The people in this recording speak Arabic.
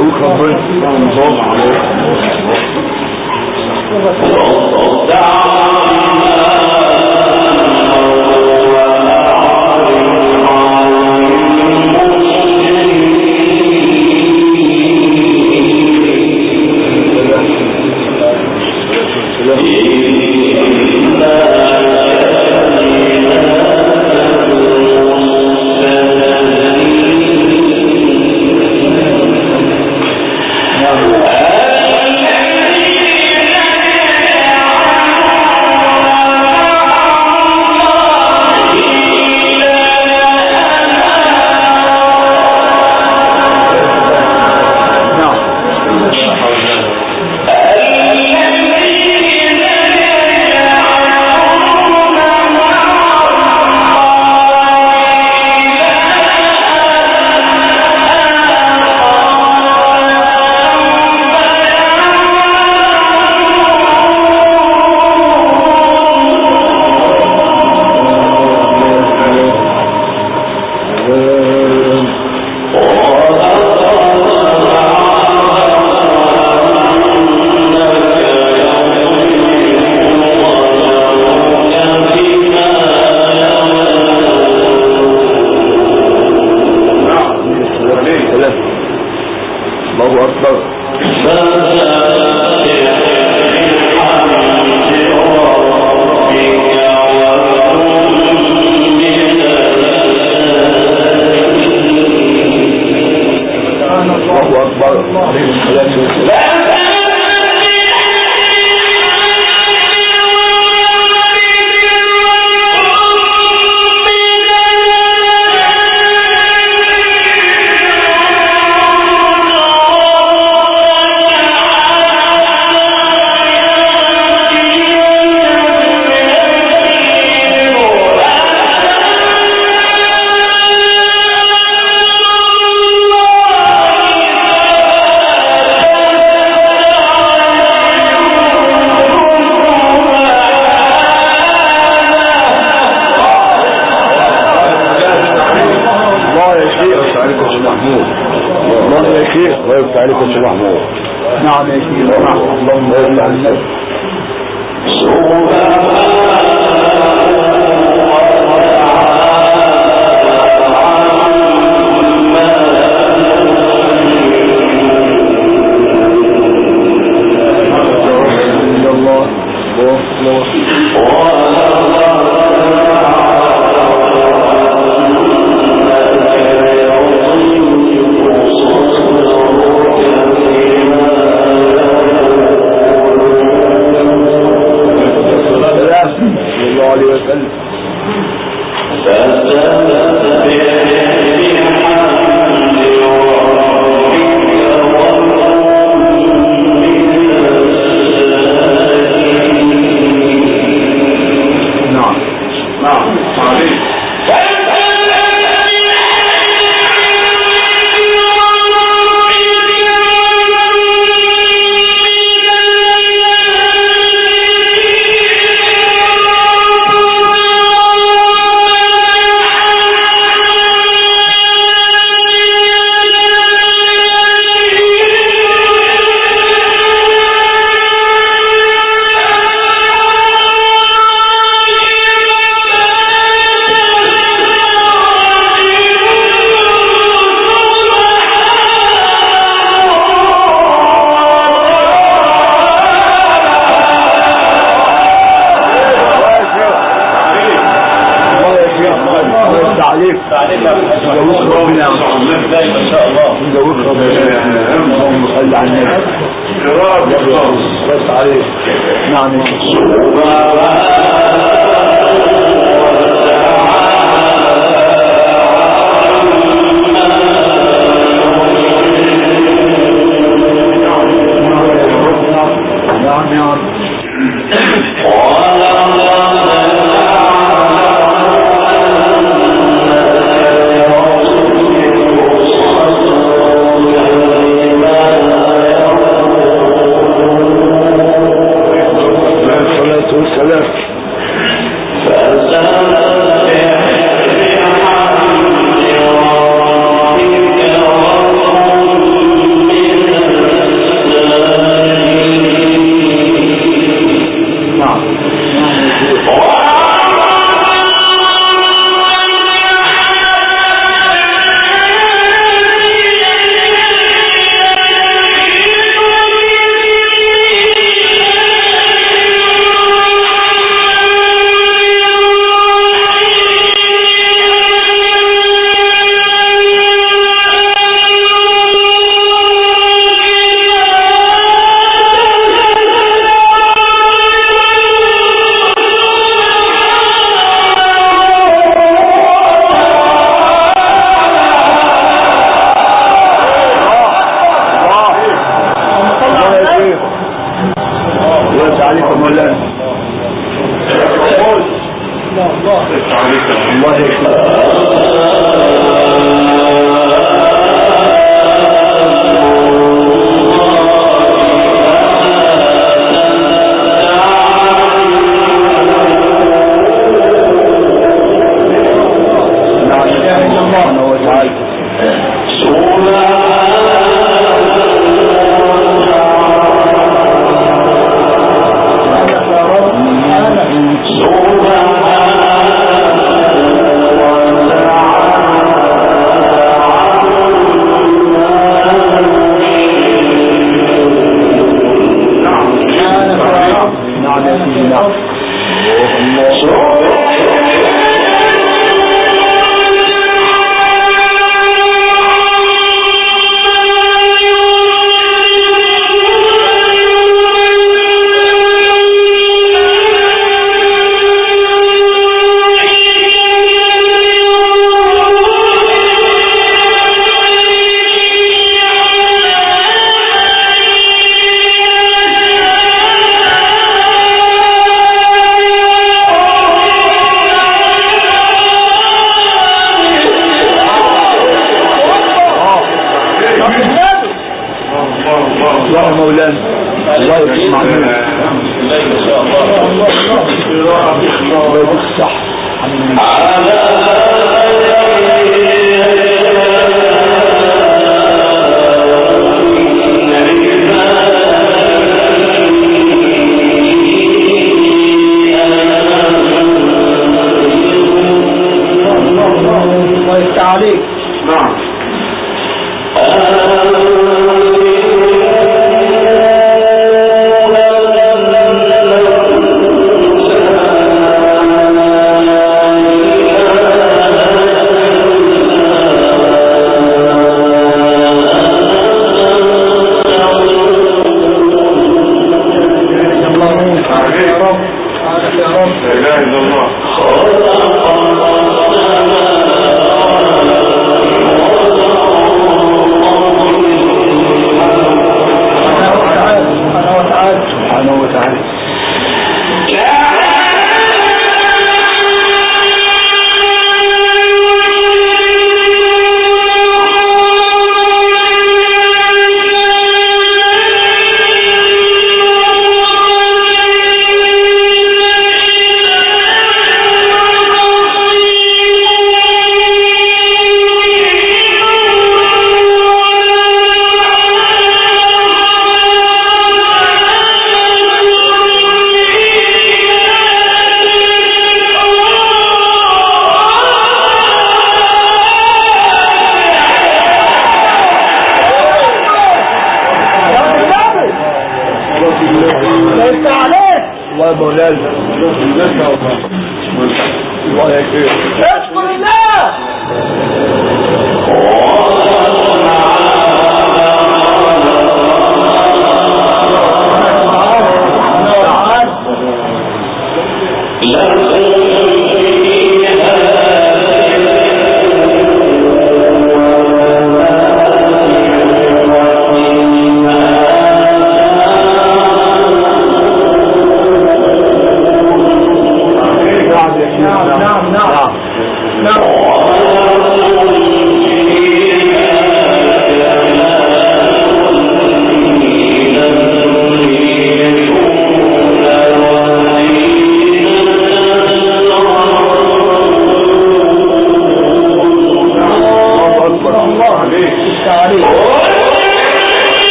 يخرب بيت الله عليك والله ما الله نعم